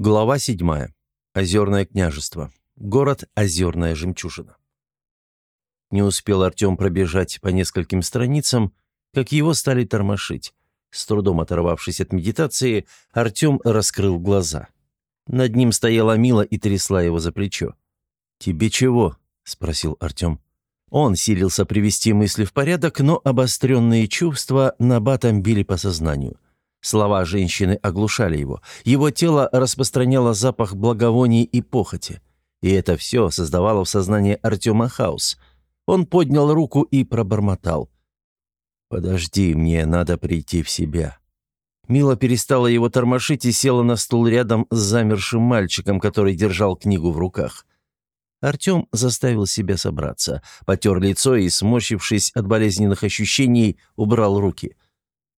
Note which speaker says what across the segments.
Speaker 1: Глава 7. Озерное княжество. Город Озерная жемчужина. Не успел Артем пробежать по нескольким страницам, как его стали тормошить. С трудом оторвавшись от медитации, Артем раскрыл глаза. Над ним стояла Мила и трясла его за плечо. «Тебе чего?» – спросил Артем. Он силился привести мысли в порядок, но обостренные чувства набатом били по сознанию – Слова женщины оглушали его. Его тело распространяло запах благовоний и похоти. И это все создавало в сознании Артема хаос. Он поднял руку и пробормотал. «Подожди, мне надо прийти в себя». Мила перестала его тормошить и села на стул рядом с замершим мальчиком, который держал книгу в руках. Артем заставил себя собраться, потер лицо и, сморщившись от болезненных ощущений, убрал руки.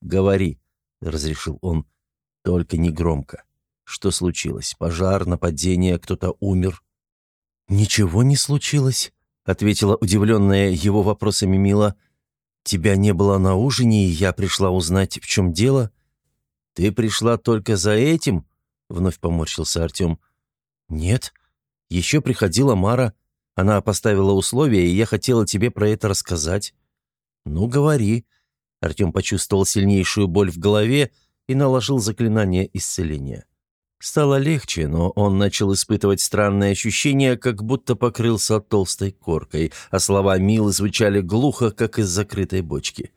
Speaker 1: «Говори», — разрешил он. «Только не громко. Что случилось? Пожар, нападение, кто-то умер?» «Ничего не случилось», — ответила удивленная его вопросами Мила. «Тебя не было на ужине, и я пришла узнать, в чем дело». «Ты пришла только за этим?» — вновь поморщился Артем. «Нет. Еще приходила Мара. Она поставила условия, и я хотела тебе про это рассказать». «Ну, говори», Артем почувствовал сильнейшую боль в голове и наложил заклинание исцеления. Стало легче, но он начал испытывать странное ощущение, как будто покрылся толстой коркой, а слова Милы звучали глухо, как из закрытой бочки.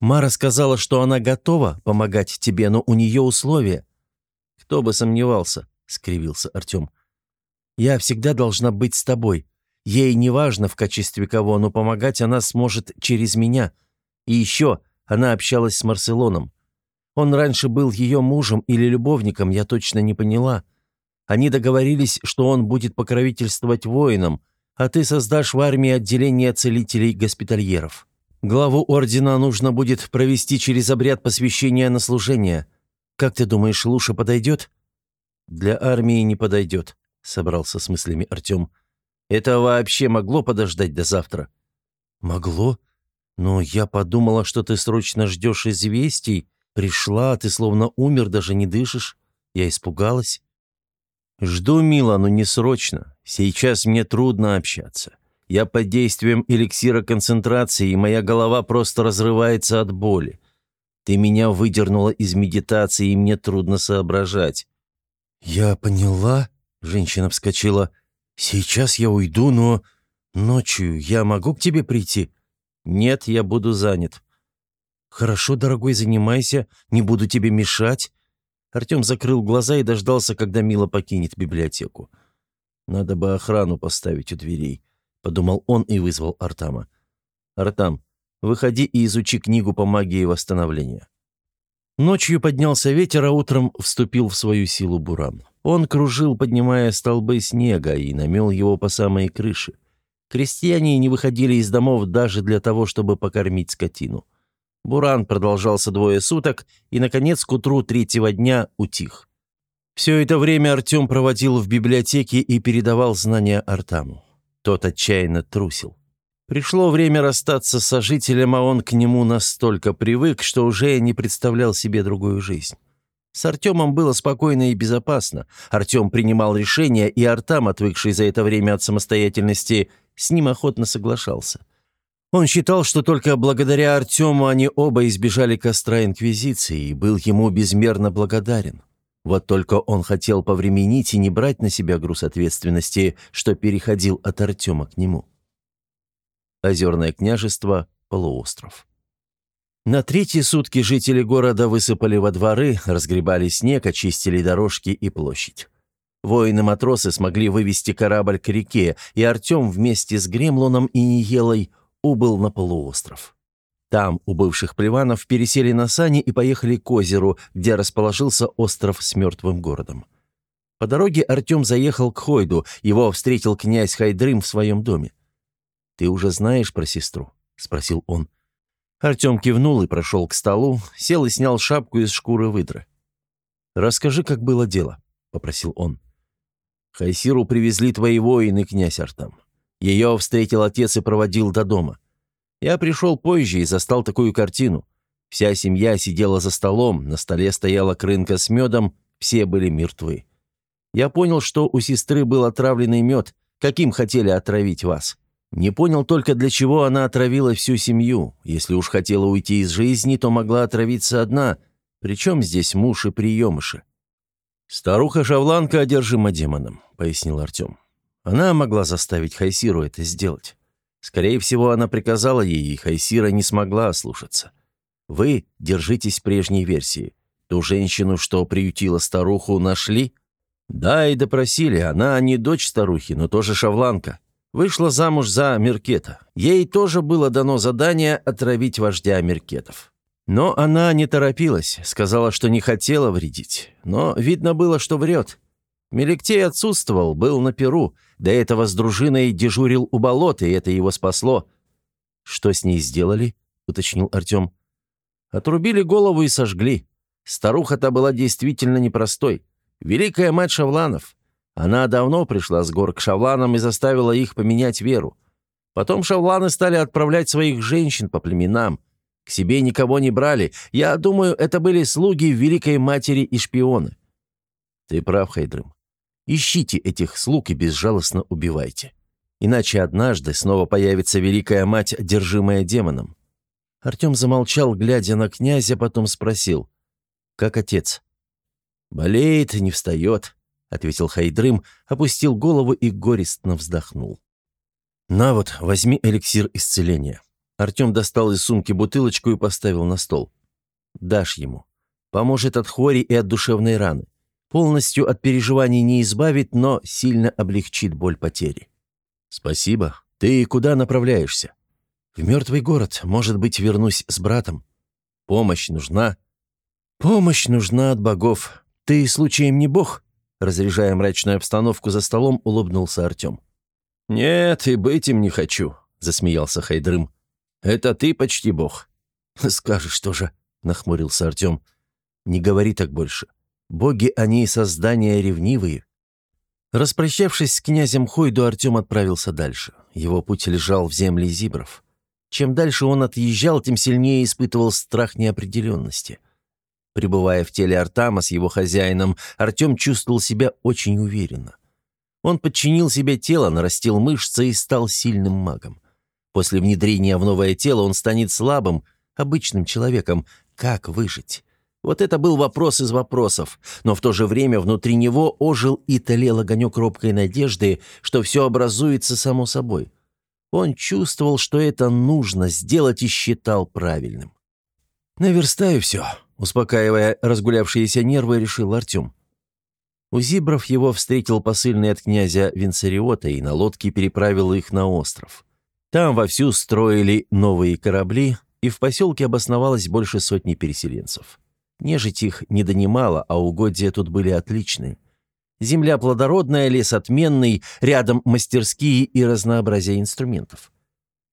Speaker 1: «Мара сказала, что она готова помогать тебе, но у нее условия». «Кто бы сомневался», — скривился Артем. «Я всегда должна быть с тобой. Ей не важно, в качестве кого, но помогать она сможет через меня. И еще она общалась с Марселоном. Он раньше был ее мужем или любовником, я точно не поняла. Они договорились, что он будет покровительствовать воинам, а ты создашь в армии отделение целителей-госпитальеров. Главу ордена нужно будет провести через обряд посвящения на служение. Как ты думаешь, Луша подойдет?» «Для армии не подойдет», — собрался с мыслями Артем. «Это вообще могло подождать до завтра?» «Могло?» «Но я подумала, что ты срочно ждешь известий. Пришла, ты словно умер, даже не дышишь. Я испугалась». «Жду, Мила, но не срочно. Сейчас мне трудно общаться. Я под действием эликсира концентрации, и моя голова просто разрывается от боли. Ты меня выдернула из медитации, и мне трудно соображать». «Я поняла», — женщина вскочила. «Сейчас я уйду, но ночью я могу к тебе прийти?» «Нет, я буду занят». «Хорошо, дорогой, занимайся, не буду тебе мешать». Артем закрыл глаза и дождался, когда Мила покинет библиотеку. «Надо бы охрану поставить у дверей», — подумал он и вызвал Артама. «Артам, выходи и изучи книгу по магии восстановления». Ночью поднялся ветер, а утром вступил в свою силу буран. Он кружил, поднимая столбы снега, и намел его по самой крыше. Крестьяне не выходили из домов даже для того, чтобы покормить скотину. Буран продолжался двое суток и, наконец, к утру третьего дня утих. Все это время Артем проводил в библиотеке и передавал знания Артаму. Тот отчаянно трусил. Пришло время расстаться с сожителем, а он к нему настолько привык, что уже не представлял себе другую жизнь. С Артемом было спокойно и безопасно. Артем принимал решения, и Артам, отвыкший за это время от самостоятельности, с ним охотно соглашался. Он считал, что только благодаря Артему они оба избежали костра Инквизиции и был ему безмерно благодарен. Вот только он хотел повременить и не брать на себя груз ответственности, что переходил от Артема к нему. Озерное княжество, полуостров. На третьи сутки жители города высыпали во дворы, разгребали снег, очистили дорожки и площадь. Воины-матросы смогли вывести корабль к реке, и Артем вместе с Гремлоном и Ниелой убыл на полуостров. Там у бывших плеванов пересели на сани и поехали к озеру, где расположился остров с мертвым городом. По дороге Артем заехал к Хойду, его встретил князь Хайдрым в своем доме. «Ты уже знаешь про сестру?» — спросил он. Артем кивнул и прошел к столу, сел и снял шапку из шкуры выдры. «Расскажи, как было дело», — попросил он. Хайсиру привезли твои воины, князь Артам. Ее встретил отец и проводил до дома. Я пришел позже и застал такую картину. Вся семья сидела за столом, на столе стояла крынка с медом, все были мертвы. Я понял, что у сестры был отравленный мед, каким хотели отравить вас. Не понял только, для чего она отравила всю семью. Если уж хотела уйти из жизни, то могла отравиться одна. Причем здесь муж и приемыши?» «Старуха-шавланка одержима демоном», — пояснил Артем. «Она могла заставить Хайсиру это сделать. Скорее всего, она приказала ей, и Хайсира не смогла ослушаться. Вы держитесь прежней версии. Ту женщину, что приютила старуху, нашли?» «Да, и допросили. Она не дочь старухи, но тоже шавланка. Вышла замуж за Меркета. Ей тоже было дано задание отравить вождя Меркетов. Но она не торопилась, сказала, что не хотела вредить. Но видно было, что врет. Мелектей отсутствовал, был на Перу. До этого с дружиной дежурил у болота, и это его спасло. «Что с ней сделали?» — уточнил Артем. «Отрубили голову и сожгли. Старуха-то была действительно непростой. Великая мать Шавланов. Она давно пришла с гор к шавланам и заставила их поменять веру. Потом шавланы стали отправлять своих женщин по племенам. К себе никого не брали. Я думаю, это были слуги Великой Матери и шпионы. Ты прав, Хайдрым. Ищите этих слуг и безжалостно убивайте. Иначе однажды снова появится Великая Мать, одержимая демоном. Артем замолчал, глядя на князя, потом спросил. «Как отец?» «Болеет, не встает. — ответил Хайдрым, опустил голову и горестно вздохнул. «На вот, возьми эликсир исцеления». Артем достал из сумки бутылочку и поставил на стол. «Дашь ему. Поможет от хвори и от душевной раны. Полностью от переживаний не избавит, но сильно облегчит боль потери». «Спасибо. Ты куда направляешься?» «В мертвый город. Может быть, вернусь с братом. Помощь нужна». «Помощь нужна от богов. Ты случаем не бог?» Разряжая мрачную обстановку за столом, улыбнулся Артем. «Нет, и быть им не хочу», — засмеялся Хайдрым. «Это ты почти бог». «Скажешь тоже», — нахмурился Артем. «Не говори так больше. Боги, они создания ревнивые». Распрощавшись с князем Хойду, Артем отправился дальше. Его путь лежал в земли зибров. Чем дальше он отъезжал, тем сильнее испытывал страх неопределенности — Пребывая в теле Артама с его хозяином, Артем чувствовал себя очень уверенно. Он подчинил себе тело, нарастил мышцы и стал сильным магом. После внедрения в новое тело он станет слабым, обычным человеком. Как выжить? Вот это был вопрос из вопросов, но в то же время внутри него ожил и талел огонек робкой надежды, что все образуется само собой. Он чувствовал, что это нужно сделать и считал правильным. «Наверстаю все», Успокаивая разгулявшиеся нервы, решил Артем. У Зибров его встретил посыльный от князя Винцериота и на лодке переправил их на остров. Там вовсю строили новые корабли, и в поселке обосновалось больше сотни переселенцев. Нежить их не донимала, а угодья тут были отличные. Земля плодородная, лес отменный, рядом мастерские и разнообразие инструментов.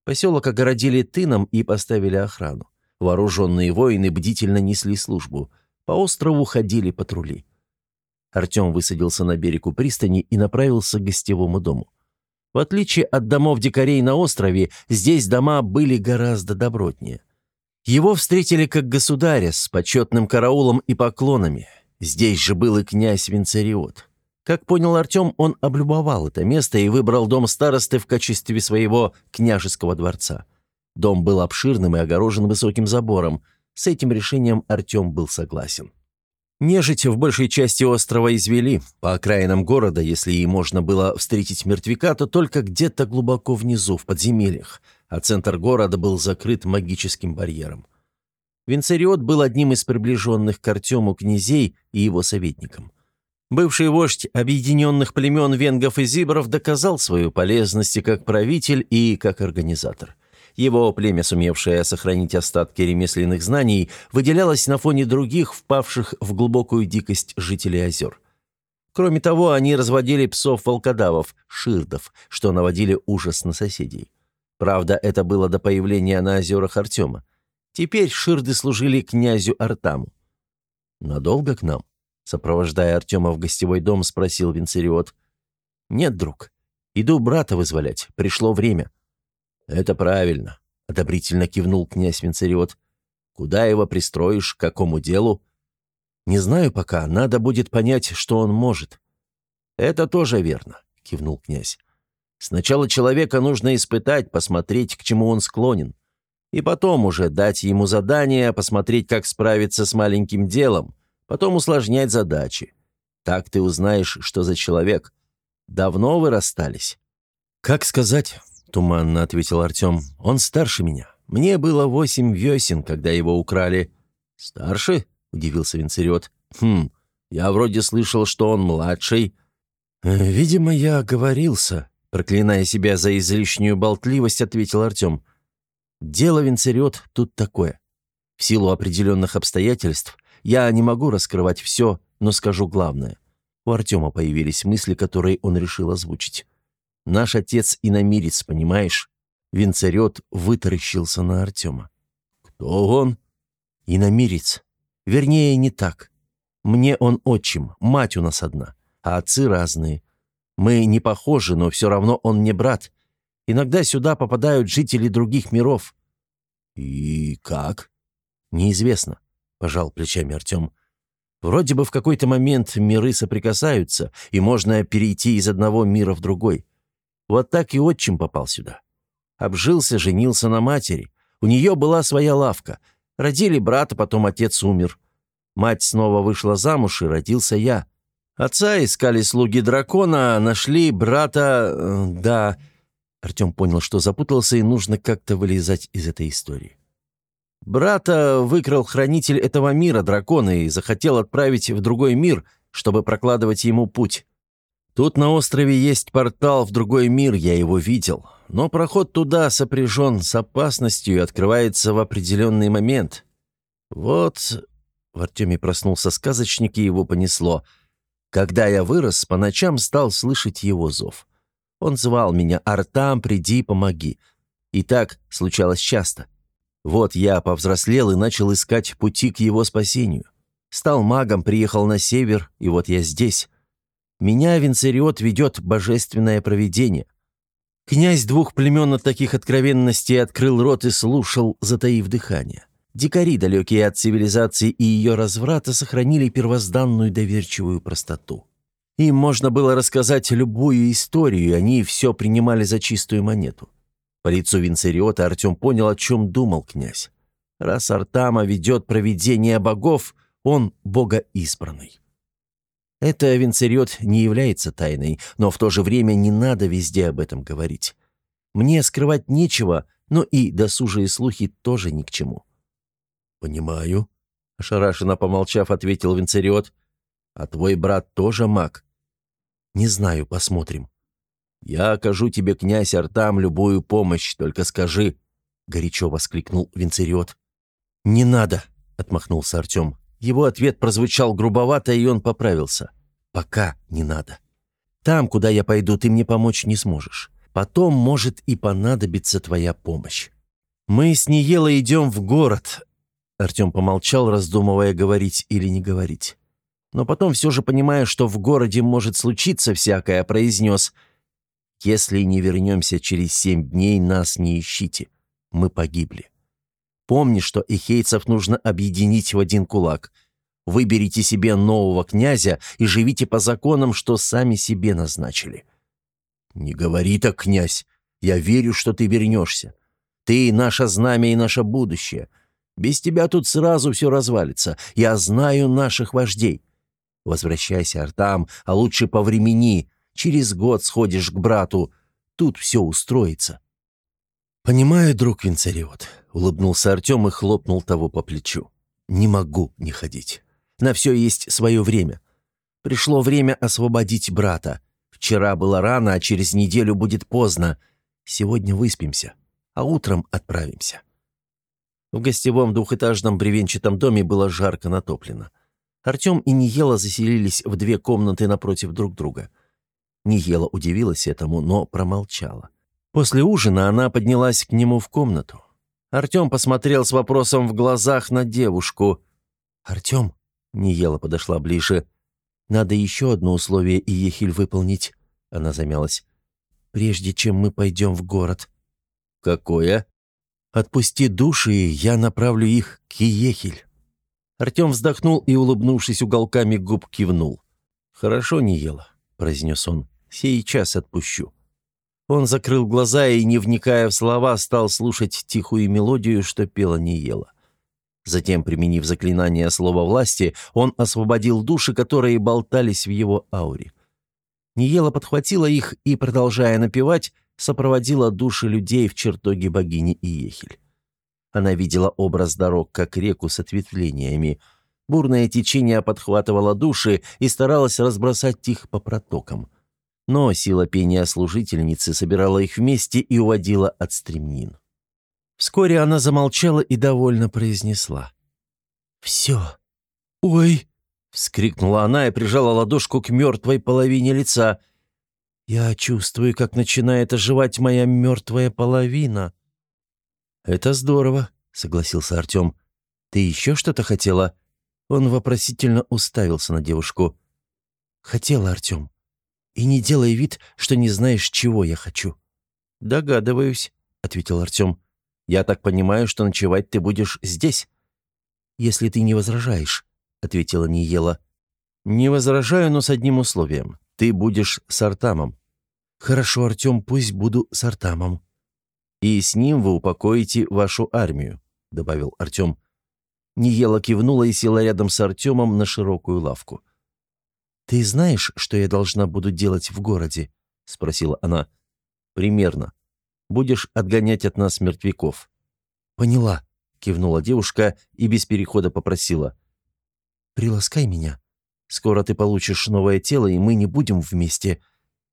Speaker 1: Поселок огородили тыном и поставили охрану. Вооруженные воины бдительно несли службу. По острову ходили патрули. Артем высадился на берегу пристани и направился к гостевому дому. В отличие от домов дикарей на острове, здесь дома были гораздо добротнее. Его встретили как государя с почетным караулом и поклонами. Здесь же был и князь Винцериот. Как понял Артем, он облюбовал это место и выбрал дом старосты в качестве своего княжеского дворца. Дом был обширным и огорожен высоким забором. С этим решением Артем был согласен. Нежить в большей части острова извели. По окраинам города, если и можно было встретить мертвяка, то только где-то глубоко внизу, в подземельях, а центр города был закрыт магическим барьером. Винцериот был одним из приближенных к Артему князей и его советником. Бывший вождь объединенных племен венгов и зибров доказал свою полезность и как правитель, и как организатор – его племя, сумевшее сохранить остатки ремесленных знаний, выделялось на фоне других, впавших в глубокую дикость жителей озер. Кроме того, они разводили псов-волкодавов, ширдов, что наводили ужас на соседей. Правда, это было до появления на озерах Артема. Теперь ширды служили князю Артаму. «Надолго к нам?» Сопровождая Артема в гостевой дом, спросил Винцериот. «Нет, друг. Иду брата вызволять. Пришло время». «Это правильно», — одобрительно кивнул князь Винцериот. «Куда его пристроишь, к какому делу?» «Не знаю пока. Надо будет понять, что он может». «Это тоже верно», — кивнул князь. «Сначала человека нужно испытать, посмотреть, к чему он склонен. И потом уже дать ему задание, посмотреть, как справиться с маленьким делом, потом усложнять задачи. Так ты узнаешь, что за человек. Давно вы расстались?» «Как сказать?» — туманно ответил Артем. «Он старше меня. Мне было восемь весен, когда его украли». «Старше?» — удивился Винцерет. «Хм, я вроде слышал, что он младший». «Э, «Видимо, я оговорился», — проклиная себя за излишнюю болтливость, ответил Артем. «Дело, Винцерет, тут такое. В силу определенных обстоятельств я не могу раскрывать все, но скажу главное. У Артема появились мысли, которые он решил озвучить. Наш отец иномирец, понимаешь?» Винцерет вытаращился на Артема. «Кто он?» «Иномирец. Вернее, не так. Мне он отчим, мать у нас одна, а отцы разные. Мы не похожи, но все равно он не брат. Иногда сюда попадают жители других миров». «И как?» «Неизвестно», — пожал плечами Артем. «Вроде бы в какой-то момент миры соприкасаются, и можно перейти из одного мира в другой. Вот так и отчим попал сюда. Обжился, женился на матери. У нее была своя лавка. Родили брата, потом отец умер. Мать снова вышла замуж, и родился я. Отца искали слуги дракона, нашли брата... Э, да... Артем понял, что запутался, и нужно как-то вылезать из этой истории. Брата выкрал хранитель этого мира, дракона, и захотел отправить в другой мир, чтобы прокладывать ему путь. Тут на острове есть портал в другой мир, я его видел. Но проход туда сопряжен с опасностью и открывается в определенный момент. Вот...» В Артеме проснулся сказочник, и его понесло. Когда я вырос, по ночам стал слышать его зов. Он звал меня «Артам, приди, помоги». И так случалось часто. Вот я повзрослел и начал искать пути к его спасению. Стал магом, приехал на север, и вот я здесь. Меня Винцериот ведет божественное провидение. Князь двух племен от таких откровенностей открыл рот и слушал, затаив дыхание. Дикари, далекие от цивилизации и ее разврата, сохранили первозданную доверчивую простоту. Им можно было рассказать любую историю, и они все принимали за чистую монету. По лицу Винцериота Артем понял, о чем думал князь. Раз Артама ведет провидение богов, он богоизбранный. Это Винцерет не является тайной, но в то же время не надо везде об этом говорить. Мне скрывать нечего, но и досужие слухи тоже ни к чему». «Понимаю», — ошарашенно помолчав, ответил Винцерет. «А твой брат тоже маг?» «Не знаю, посмотрим». «Я окажу тебе, князь Артам, любую помощь, только скажи», — горячо воскликнул Винцерет. «Не надо», — отмахнулся Артем. Его ответ прозвучал грубовато, и он поправился. «Пока не надо. Там, куда я пойду, ты мне помочь не сможешь. Потом может и понадобиться твоя помощь. Мы с Ниелой идем в город». Артем помолчал, раздумывая, говорить или не говорить. Но потом, все же понимая, что в городе может случиться всякое, произнес «Если не вернемся через семь дней, нас не ищите. Мы погибли». Помни, что эхейцев нужно объединить в один кулак. Выберите себе нового князя и живите по законам, что сами себе назначили». «Не говори так, князь. Я верю, что ты вернешься. Ты — наше знамя и наше будущее. Без тебя тут сразу все развалится. Я знаю наших вождей. Возвращайся, Артам, а лучше повремени. Через год сходишь к брату. Тут все устроится». «Понимаю, друг Винцариот», — улыбнулся Артем и хлопнул того по плечу. «Не могу не ходить. На все есть свое время. Пришло время освободить брата. Вчера было рано, а через неделю будет поздно. Сегодня выспимся, а утром отправимся». В гостевом двухэтажном бревенчатом доме было жарко натоплено. Артем и Ниела заселились в две комнаты напротив друг друга. Ниела удивилась этому, но промолчала. После ужина она поднялась к нему в комнату. Артем посмотрел с вопросом в глазах на девушку. «Артем?» — Ниела подошла ближе. «Надо еще одно условие Иехиль выполнить», — она замялась. «Прежде чем мы пойдем в город». «Какое?» «Отпусти души, и я направлю их к Иехиль». Артем вздохнул и, улыбнувшись уголками губ, кивнул. «Хорошо, Ниела. — произнес он. «Сейчас отпущу». Он закрыл глаза и, не вникая в слова, стал слушать тихую мелодию, что пела Ниела. Затем, применив заклинание слова власти, он освободил души, которые болтались в его ауре. Ниела подхватила их и, продолжая напевать, сопроводила души людей в чертоге богини Иехель. Она видела образ дорог, как реку с ответвлениями. Бурное течение подхватывало души и старалось разбросать их по протокам но сила пения служительницы собирала их вместе и уводила от стремнин. Вскоре она замолчала и довольно произнесла. «Все. Ой!» — вскрикнула она и прижала ладошку к мертвой половине лица. «Я чувствую, как начинает оживать моя мертвая половина». «Это здорово», — согласился Артем. «Ты еще что-то хотела?» Он вопросительно уставился на девушку. «Хотела, Артем. И не делай вид, что не знаешь, чего я хочу». «Догадываюсь», — ответил Артем. «Я так понимаю, что ночевать ты будешь здесь?» «Если ты не возражаешь», — ответила Ниела. «Не возражаю, но с одним условием. Ты будешь с Артамом». «Хорошо, Артем, пусть буду с Артамом». «И с ним вы упокоите вашу армию», — добавил Артем. Ниела кивнула и села рядом с Артемом на широкую лавку. «Ты знаешь, что я должна буду делать в городе?» — спросила она. «Примерно. Будешь отгонять от нас мертвяков». «Поняла», — кивнула девушка и без перехода попросила. «Приласкай меня. Скоро ты получишь новое тело, и мы не будем вместе.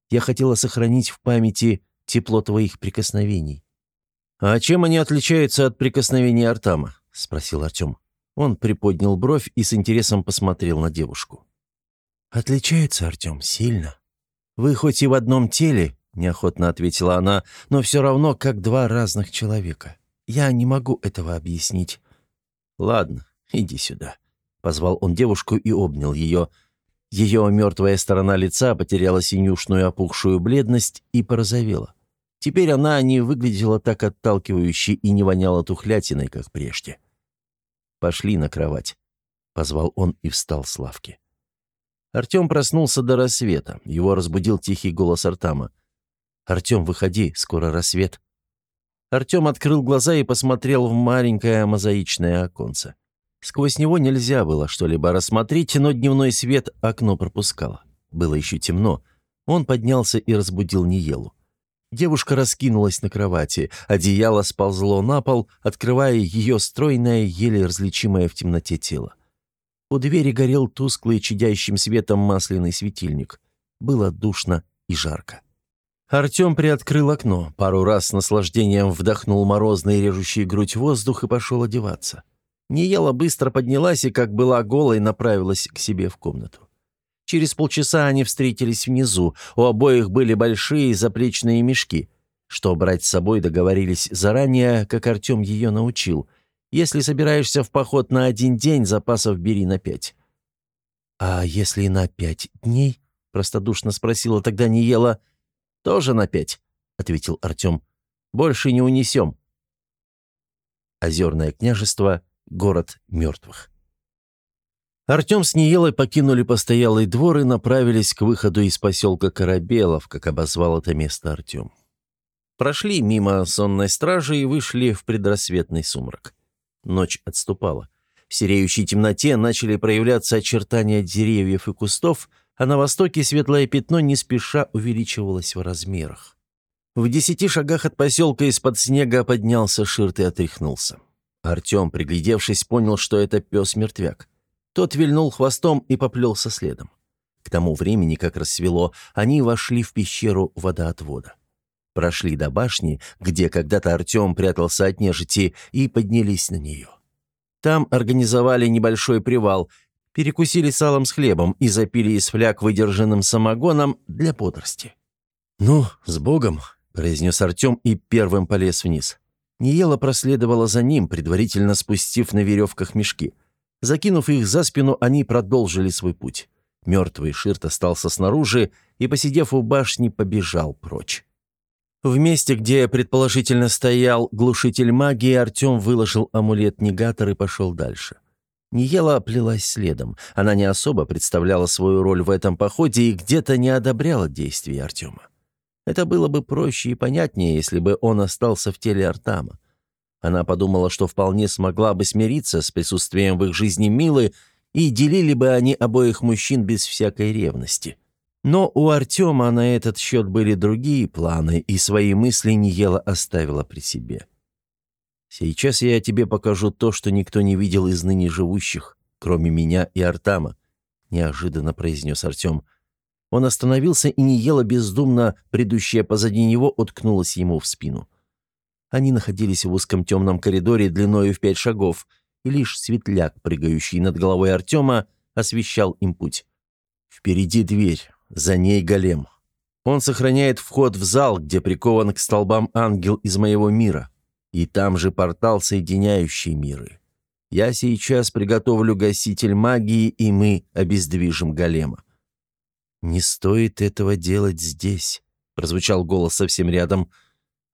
Speaker 1: Я хотела сохранить в памяти тепло твоих прикосновений». «А чем они отличаются от прикосновений Артама?» — спросил Артем. Он приподнял бровь и с интересом посмотрел на девушку. «Отличается, Артем, сильно. Вы хоть и в одном теле, — неохотно ответила она, — но все равно как два разных человека. Я не могу этого объяснить». «Ладно, иди сюда», — позвал он девушку и обнял ее. Ее мертвая сторона лица потеряла синюшную опухшую бледность и порозовела. Теперь она не выглядела так отталкивающе и не воняла тухлятиной, как прежде. «Пошли на кровать», — позвал он и встал с лавки. Артем проснулся до рассвета. Его разбудил тихий голос Артама. «Артем, выходи, скоро рассвет». Артем открыл глаза и посмотрел в маленькое мозаичное оконце. Сквозь него нельзя было что-либо рассмотреть, но дневной свет окно пропускало. Было еще темно. Он поднялся и разбудил Ниелу. Девушка раскинулась на кровати, одеяло сползло на пол, открывая ее стройное, еле различимое в темноте тело. У двери горел тусклый, чадящим светом масляный светильник. Было душно и жарко. Артем приоткрыл окно, пару раз с наслаждением вдохнул морозный режущий грудь воздух и пошел одеваться. Неела быстро поднялась и, как была голой, направилась к себе в комнату. Через полчаса они встретились внизу. У обоих были большие заплечные мешки. Что брать с собой договорились заранее, как Артем ее научил. Если собираешься в поход на один день, запасов бери на пять». «А если на пять дней?» — простодушно спросила тогда не ела. «Тоже на пять», — ответил Артем. «Больше не унесем». Озерное княжество, город мертвых. Артем с Ниелой покинули постоялый двор и направились к выходу из поселка Корабелов, как обозвал это место Артем. Прошли мимо сонной стражи и вышли в предрассветный сумрак. Ночь отступала. В сереющей темноте начали проявляться очертания деревьев и кустов, а на востоке светлое пятно не спеша увеличивалось в размерах. В десяти шагах от поселка из-под снега поднялся Ширт и отряхнулся. Артем, приглядевшись, понял, что это пес-мертвяк. Тот вильнул хвостом и поплелся следом. К тому времени, как рассвело, они вошли в пещеру водоотвода. Прошли до башни, где когда-то Артем прятался от нежити, и поднялись на нее. Там организовали небольшой привал, перекусили салом с хлебом и запили из фляг выдержанным самогоном для бодрости. «Ну, с Богом!» — произнес Артем и первым полез вниз. Ниела проследовала за ним, предварительно спустив на веревках мешки. Закинув их за спину, они продолжили свой путь. Мертвый Ширт остался снаружи и, посидев у башни, побежал прочь. В месте, где предположительно стоял глушитель магии, Артем выложил амулет-негатор и пошел дальше. Ниела плелась следом. Она не особо представляла свою роль в этом походе и где-то не одобряла действия Артема. Это было бы проще и понятнее, если бы он остался в теле Артама. Она подумала, что вполне смогла бы смириться с присутствием в их жизни Милы, и делили бы они обоих мужчин без всякой ревности. Но у Артема на этот счет были другие планы, и свои мысли Ниела оставила при себе. Сейчас я тебе покажу то, что никто не видел из ныне живущих, кроме меня и Артама», — неожиданно произнес Артем. Он остановился и не ела бездумно, предыдущая позади него уткнулась ему в спину. Они находились в узком темном коридоре длиною в пять шагов, и лишь светляк, прыгающий над головой Артема, освещал им путь. Впереди дверь, за ней голем. Он сохраняет вход в зал, где прикован к столбам ангел из моего мира. И там же портал, соединяющий миры. Я сейчас приготовлю гаситель магии, и мы обездвижим голема. «Не стоит этого делать здесь», — прозвучал голос совсем рядом.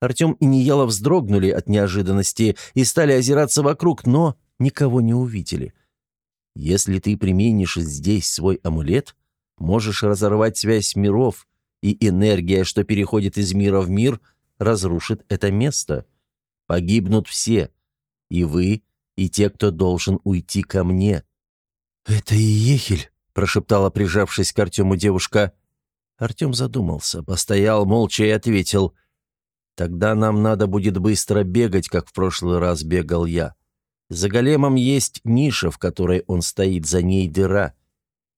Speaker 1: Артем и Нияла вздрогнули от неожиданности и стали озираться вокруг, но никого не увидели. «Если ты применишь здесь свой амулет, можешь разорвать связь миров, и энергия, что переходит из мира в мир, разрушит это место», Погибнут все. И вы, и те, кто должен уйти ко мне».
Speaker 2: «Это и Ехель», — прошептала, прижавшись к Артему девушка.
Speaker 1: Артем задумался, постоял молча и ответил. «Тогда нам надо будет быстро бегать, как в прошлый раз бегал я. За големом есть ниша, в которой он стоит, за ней дыра.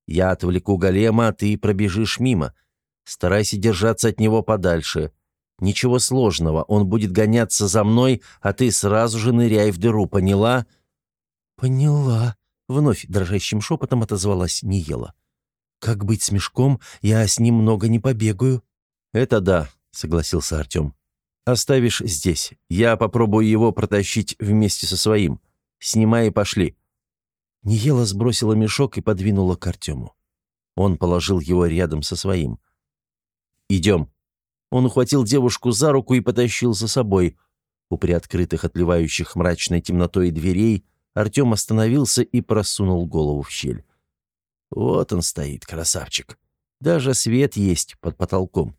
Speaker 1: Я отвлеку голема, а ты пробежишь мимо. Старайся держаться от него подальше. Ничего сложного, он будет гоняться за мной, а ты сразу же ныряй в дыру, поняла?»
Speaker 2: «Поняла», —
Speaker 1: вновь дрожащим шепотом отозвалась Ниела.
Speaker 2: «Как быть с мешком? Я с ним много не побегаю».
Speaker 1: «Это да», — согласился Артем. «Оставишь здесь. Я попробую его протащить вместе со своим. Снимай и пошли».
Speaker 2: Ниела сбросила мешок и подвинула к Артему.
Speaker 1: Он положил его рядом со своим. «Идем», он ухватил девушку за руку и потащил за собой. У приоткрытых, отливающих мрачной темнотой дверей Артем остановился и просунул голову в щель. Вот он стоит, красавчик. Даже свет есть под потолком.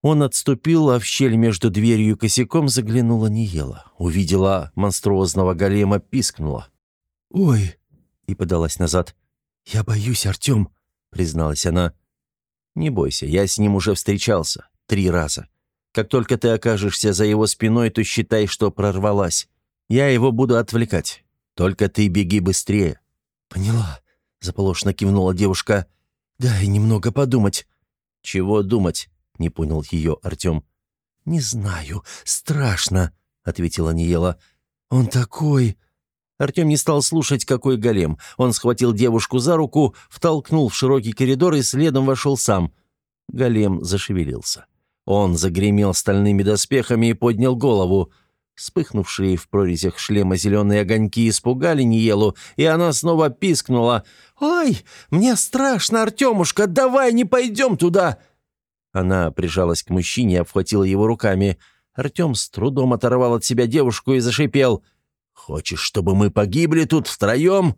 Speaker 1: Он отступил, а в щель между дверью и косяком заглянула Ниела. Увидела монструозного голема, пискнула.
Speaker 2: «Ой!»
Speaker 1: — и подалась назад.
Speaker 2: «Я боюсь, Артем!» — призналась она.
Speaker 1: «Не бойся, я с ним уже встречался три раза. Как только ты окажешься за его спиной, то считай, что прорвалась. Я его буду отвлекать. Только ты беги быстрее».
Speaker 2: «Поняла», — заполошно кивнула девушка. «Дай немного подумать».
Speaker 1: «Чего думать?» — не понял ее Артем.
Speaker 2: «Не знаю. Страшно», — ответила Ниела. «Он такой...»
Speaker 1: Артем не стал слушать, какой голем. Он схватил девушку за руку, втолкнул в широкий коридор и следом вошел сам. Голем зашевелился. Он загремел стальными доспехами и поднял голову. Вспыхнувшие в прорезях шлема зеленые огоньки испугали Ниелу, и она снова пискнула.
Speaker 2: «Ой, мне страшно, Артемушка, давай не пойдем туда!»
Speaker 1: Она прижалась к мужчине и обхватила его руками. Артем с трудом оторвал от себя девушку и зашипел. «Хочешь, чтобы мы погибли тут втроем?»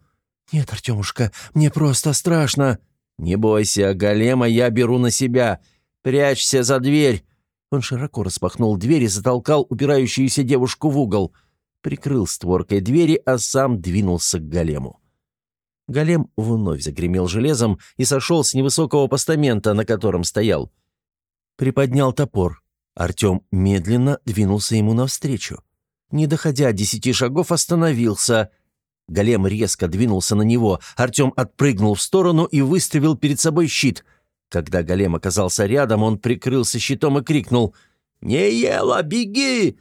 Speaker 2: «Нет, Артемушка, мне просто страшно».
Speaker 1: «Не бойся, голема я беру на себя. «Прячься за дверь!»
Speaker 2: Он широко распахнул дверь и затолкал упирающуюся девушку в угол. Прикрыл створкой двери, а сам двинулся к голему.
Speaker 1: Голем вновь загремел железом и сошел с невысокого постамента, на котором стоял. Приподнял топор. Артем медленно двинулся ему навстречу. Не доходя десяти шагов, остановился. Голем резко двинулся на него. Артем отпрыгнул в сторону и выставил перед собой щит — когда голем оказался рядом, он прикрылся щитом и крикнул «Не ела, беги!»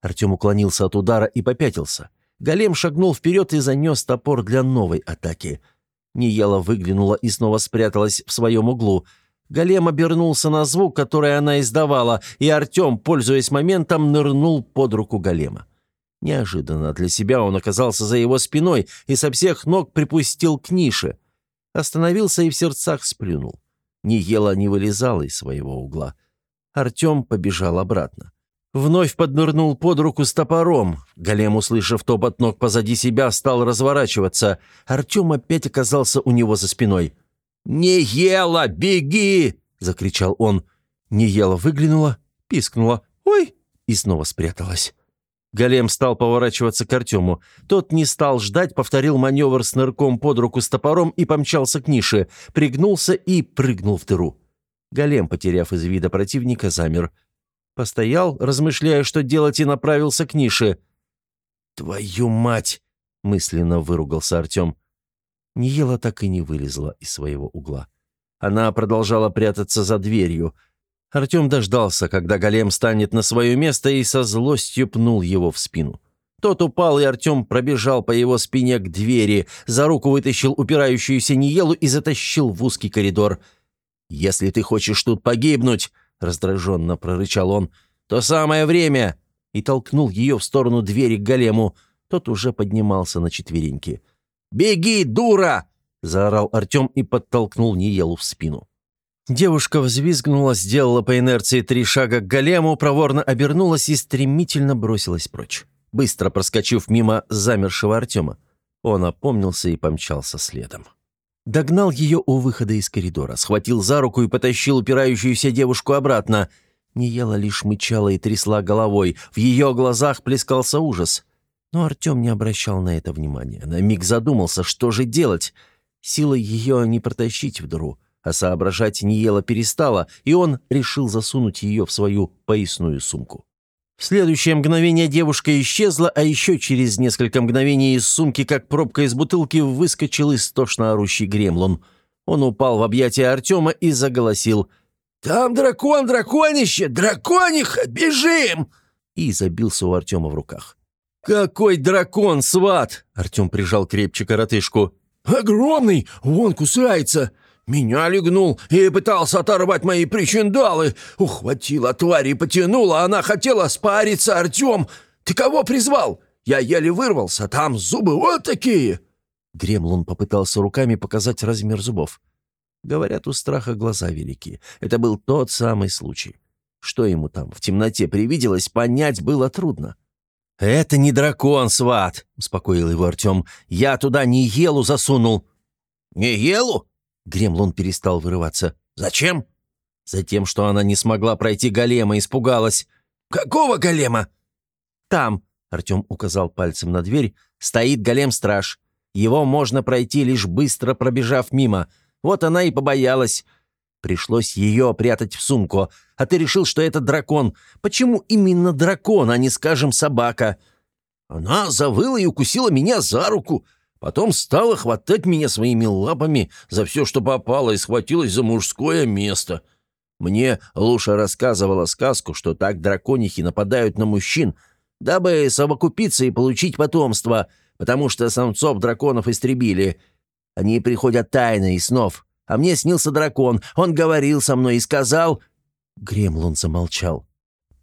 Speaker 1: Артем уклонился от удара и попятился. Голем шагнул вперед и занес топор для новой атаки. Ниела выглянула и снова спряталась в своем углу. Голем обернулся на звук, который она издавала, и Артем, пользуясь моментом, нырнул под руку голема. Неожиданно для себя он оказался за его спиной и со всех ног припустил к нише. Остановился и в сердцах сплюнул. Ни ела, ни вылезала из своего угла. Артем побежал обратно.
Speaker 2: Вновь поднырнул под руку с топором. Голем, услышав топот ног позади себя, стал разворачиваться. Артем опять оказался у него за спиной. «Не ела! Беги!» — закричал он. Не ела выглянула, пискнула. «Ой!» и снова спряталась. Голем стал поворачиваться к Артему. Тот не стал ждать, повторил маневр с нырком под руку с топором и помчался к нише, пригнулся и прыгнул в дыру. Голем, потеряв из вида противника, замер. Постоял, размышляя, что делать, и направился к нише. «Твою мать!» — мысленно выругался Артем. Ниела так и не вылезла из своего угла. Она продолжала прятаться за дверью. Артем дождался, когда голем станет на свое место, и со злостью пнул его в спину. Тот упал, и Артем пробежал по его спине к двери, за руку вытащил упирающуюся Ниелу и затащил в узкий коридор. «Если ты хочешь тут погибнуть, раздраженно прорычал он. «То самое время!» и толкнул ее в сторону двери к голему. Тот уже поднимался на четвереньки. «Беги, дура!» — заорал Артем и подтолкнул Ниелу в спину. Девушка взвизгнула, сделала по инерции три шага к голему, проворно обернулась и стремительно бросилась прочь, быстро проскочив мимо замершего Артема. Он опомнился и помчался следом. Догнал ее у выхода из коридора, схватил за руку и потащил упирающуюся девушку обратно. Ниела лишь мычала и трясла головой, в ее глазах плескался ужас. Но Артем не обращал на это внимания. На миг задумался, что же делать. Силой ее не протащить в дыру, а соображать Ниела перестала, и он решил засунуть ее в свою поясную сумку. В следующее мгновение девушка исчезла, а еще через несколько мгновений из сумки, как пробка из бутылки, выскочил истошно орущий гремлун. Он упал в объятия Артема и заголосил «Там дракон, драконище! Дракониха! Бежим!» и забился у Артема в руках. «Какой дракон, сват!» — Артем прижал крепче коротышку. «Огромный! Вон кусается! Меня легнул и пытался оторвать мои причиндалы. Ухватила тварь и потянула. Она хотела спариться, Артем. Ты кого призвал? Я еле вырвался. Там зубы вот такие!» Гремлун попытался руками показать размер зубов. Говорят, у страха глаза велики. Это был тот самый случай. Что ему там в темноте привиделось, понять было трудно. «Это не дракон, сват!» — успокоил его Артем. «Я туда не елу засунул». «Не елу?» Гремлун перестал вырываться. «Зачем?» «Затем, что она не смогла пройти голема, испугалась». «Какого голема?» «Там», — Артем указал пальцем на дверь, — «стоит голем-страж. Его можно пройти, лишь быстро пробежав мимо. Вот она и побоялась. Пришлось ее прятать в сумку. А ты решил, что это дракон. Почему именно дракон, а не, скажем, собака?» «Она завыла и укусила меня за руку», Потом стала хватать меня своими лапами за все, что попало, и схватилась за мужское место. Мне Луша рассказывала сказку, что так драконихи нападают на мужчин, дабы совокупиться и получить потомство, потому что самцов драконов истребили. Они приходят тайно из снов. А мне снился дракон. Он говорил со мной и сказал...» Гремлун замолчал.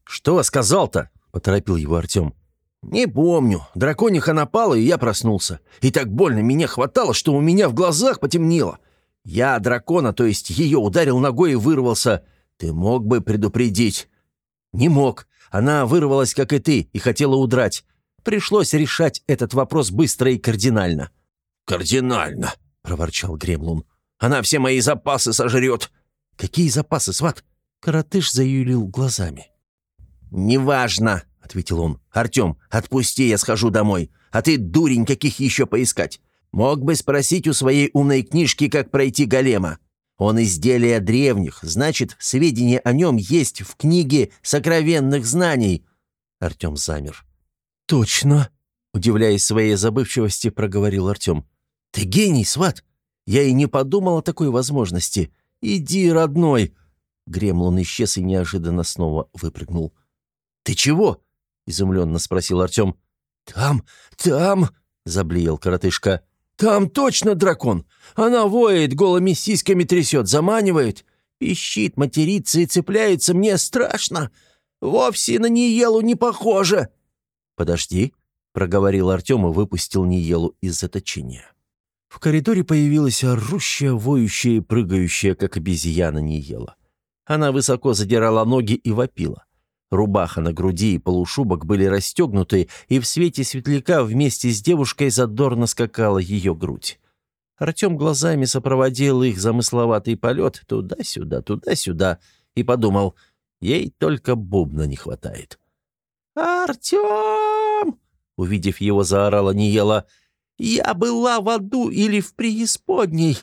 Speaker 2: «Что сказал-то?» — поторопил его Артем. «Не помню. Дракониха напала, и я проснулся. И так больно меня хватало, что у меня в глазах потемнело. Я дракона, то есть ее, ударил ногой и вырвался. Ты мог бы предупредить?» «Не мог. Она вырвалась, как и ты, и хотела удрать. Пришлось решать этот вопрос быстро и кардинально». «Кардинально», — проворчал Гремлун. «Она все мои запасы сожрет». «Какие запасы, сват?» Коротыш заюлил глазами. «Неважно», — ответил он. «Артем, отпусти, я схожу домой. А ты, дурень, каких еще поискать? Мог бы спросить у своей умной книжки, как пройти голема. Он изделие древних, значит, сведения о нем есть в книге сокровенных знаний». Артем замер. «Точно», — удивляясь своей забывчивости, проговорил Артем. «Ты гений, сват! Я и не подумал о такой возможности. Иди, родной!» Гремлун исчез и неожиданно снова выпрыгнул. «Ты чего?» изумленно спросил Артем. «Там, там!» — заблеял коротышка. «Там точно дракон! Она воет, голыми сиськами трясет, заманивает. Пищит, матерится и цепляется, мне страшно. Вовсе на Ниелу не похоже!» «Подожди», — проговорил Артем и выпустил Ниелу из заточения. В коридоре появилась орущая, воющая и прыгающая, как обезьяна Ниела. Она высоко задирала ноги и вопила.
Speaker 1: Рубаха на груди и полушубок были расстегнуты, и в свете светляка вместе с девушкой задорно скакала ее грудь. Артем глазами сопроводил их замысловатый полет туда-сюда, туда-сюда, и подумал, ей только бубна не хватает. «Артем!» — увидев его, заорала Ниела. «Я была в аду или в преисподней.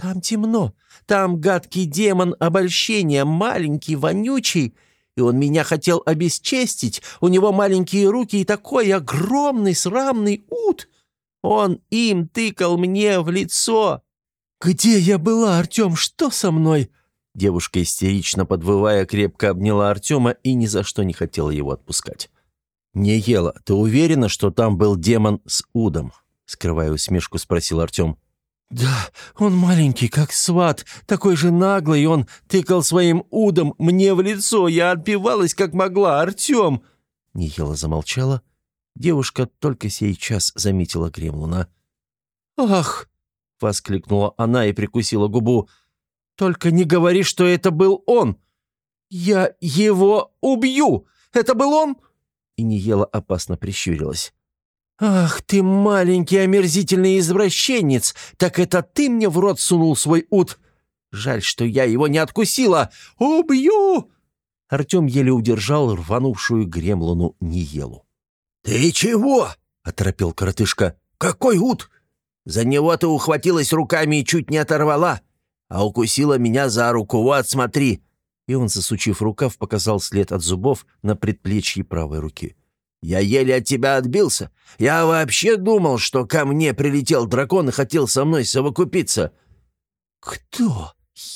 Speaker 1: Там темно, там гадкий демон обольщения, маленький, вонючий» и он меня хотел обесчестить. У него маленькие руки и такой огромный срамный ут. Он им тыкал мне в лицо. «Где я была, Артем? Что со мной?» Девушка, истерично подвывая, крепко обняла Артема и ни за что не хотела его отпускать. «Не ела. Ты уверена, что там был демон с удом?» Скрывая усмешку, спросил Артем. «Да, он маленький, как сват, такой же наглый, он тыкал своим удом мне в лицо, я отбивалась как могла, Артем!» Нихела замолчала. Девушка только сейчас заметила Гремлуна. «Ах!» — воскликнула она и прикусила губу. «Только не говори, что это был он! Я его убью! Это был он!» И Ниела опасно прищурилась. «Ах ты, маленький омерзительный извращенец! Так это ты мне в рот сунул свой ут! Жаль, что я его не откусила! Убью!» Артем еле удержал рванувшую гремлуну Ниелу.
Speaker 2: «Ты чего?» — оторопел коротышка. «Какой ут? За него ты ухватилась руками и чуть не оторвала, а укусила меня за руку. Вот, смотри!»
Speaker 1: И он, засучив рукав, показал след от зубов на предплечье правой руки.
Speaker 2: Я еле от тебя отбился. Я вообще думал, что ко мне прилетел дракон и хотел со мной совокупиться».
Speaker 1: «Кто?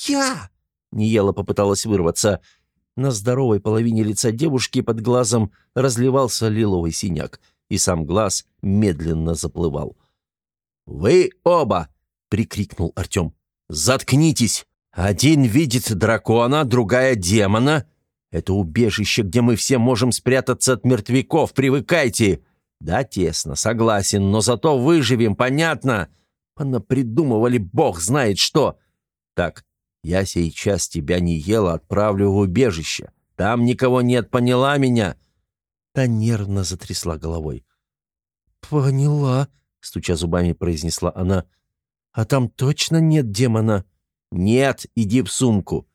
Speaker 1: Я?» Ниела попыталась вырваться. На здоровой половине лица девушки под глазом разливался лиловый синяк, и сам глаз медленно заплывал.
Speaker 2: «Вы оба!»
Speaker 1: — прикрикнул Артем.
Speaker 2: «Заткнитесь! Один видит дракона, другая — демона, это убежище, где мы все можем спрятаться от мертвяков. Привыкайте!» «Да, тесно, согласен, но зато выживем, понятно?» «Понапридумывали бог знает что!» «Так, я сейчас тебя не ела, отправлю в убежище. Там никого нет, поняла меня?»
Speaker 1: Та нервно затрясла головой. «Поняла», — стуча зубами, произнесла она. «А там точно нет демона?»
Speaker 2: «Нет, иди в сумку».